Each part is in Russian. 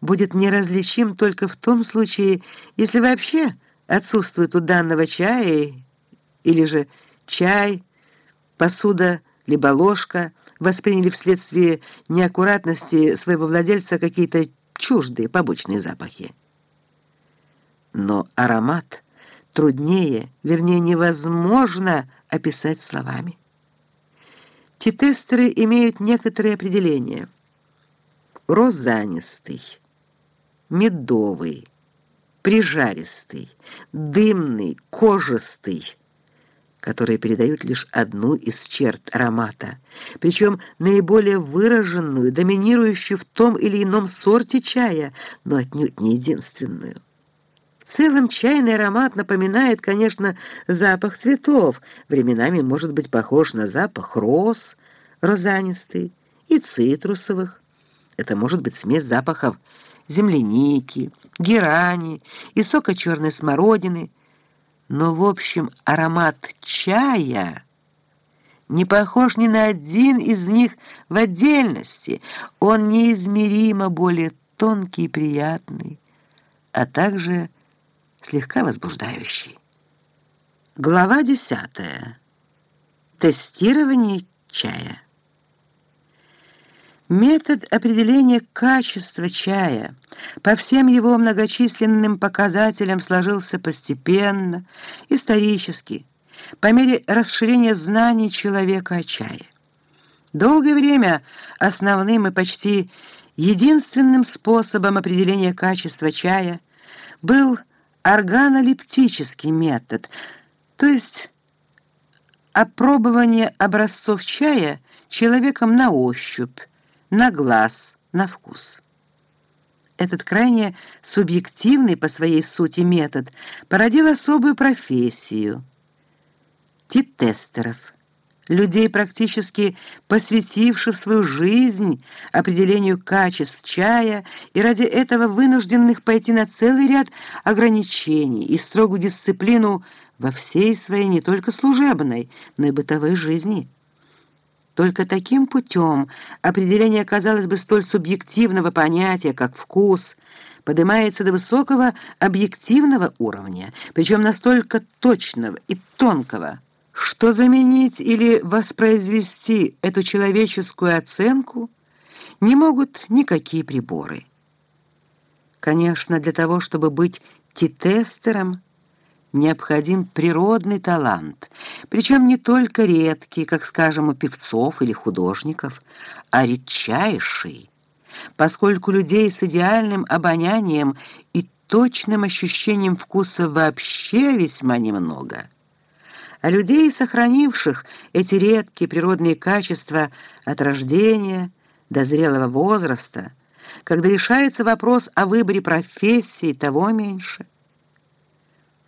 будет неразличим только в том случае, если вообще отсутствует у данного чая или же чай, посуда, либо ложка восприняли вследствие неаккуратности своего владельца какие-то чуждые побочные запахи. Но аромат труднее, вернее, невозможно описать словами. Тетестеры имеют некоторые определения. Розанистый, медовый, прижаристый, дымный, кожистый, которые передают лишь одну из черт аромата, причем наиболее выраженную, доминирующую в том или ином сорте чая, но отнюдь не единственную. В целом чайный аромат напоминает, конечно, запах цветов, временами может быть похож на запах роз, розанистый, и цитрусовых. Это может быть смесь запахов земляники, герани и сока черной смородины, но, в общем, аромат чая не похож ни на один из них в отдельности. Он неизмеримо более тонкий и приятный, а также слегка возбуждающий. Глава десятая. Тестирование чая. Метод определения качества чая по всем его многочисленным показателям сложился постепенно, исторически, по мере расширения знаний человека о чае. Долгое время основным и почти единственным способом определения качества чая был органолептический метод, то есть опробование образцов чая человеком на ощупь, на глаз, на вкус. Этот крайне субъективный по своей сути метод породил особую профессию – титестеров, людей, практически посвятивших свою жизнь определению качеств чая и ради этого вынужденных пойти на целый ряд ограничений и строгую дисциплину во всей своей не только служебной, но и бытовой жизни. Только таким путем определение, казалось бы, столь субъективного понятия, как вкус, поднимается до высокого объективного уровня, причем настолько точного и тонкого, что заменить или воспроизвести эту человеческую оценку не могут никакие приборы. Конечно, для того, чтобы быть титестером, необходим природный талант, причем не только редкий, как, скажем, у певцов или художников, а редчайший, поскольку людей с идеальным обонянием и точным ощущением вкуса вообще весьма немного. А людей, сохранивших эти редкие природные качества от рождения до зрелого возраста, когда решается вопрос о выборе профессии, того меньше –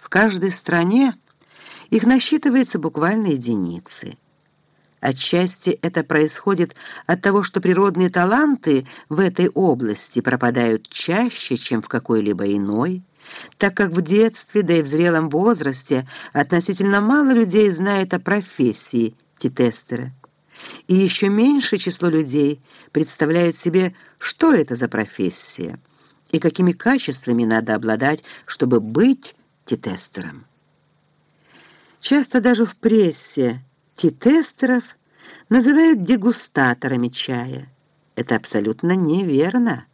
в каждой стране их насчитывается буквально единицы. Отчасти это происходит от того, что природные таланты в этой области пропадают чаще, чем в какой-либо иной, так как в детстве, да и в зрелом возрасте относительно мало людей знает о профессии титестера. И еще меньшее число людей представляет себе, что это за профессия и какими качествами надо обладать, чтобы быть титестером. Часто даже в прессе титестеров называют дегустаторами чая. Это абсолютно неверно.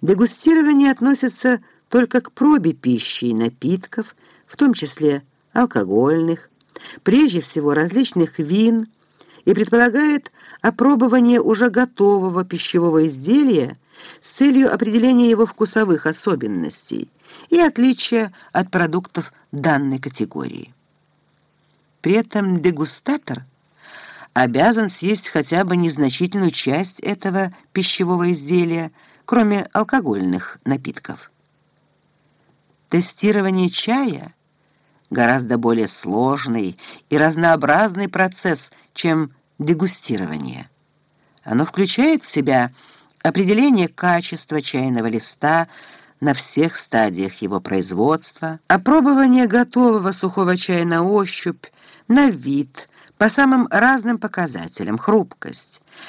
Дегустирование относится только к пробе пищи и напитков, в том числе алкогольных, прежде всего различных вин, и предполагает опробование уже готового пищевого изделия с целью определения его вкусовых особенностей и отличия от продуктов данной категории. При этом дегустатор обязан съесть хотя бы незначительную часть этого пищевого изделия, кроме алкогольных напитков. Тестирование чая гораздо более сложный и разнообразный процесс, чем дегустирование. Оно включает в себя определение качества чайного листа на всех стадиях его производства, опробование готового сухого чая на ощупь, на вид, по самым разным показателям, хрупкость,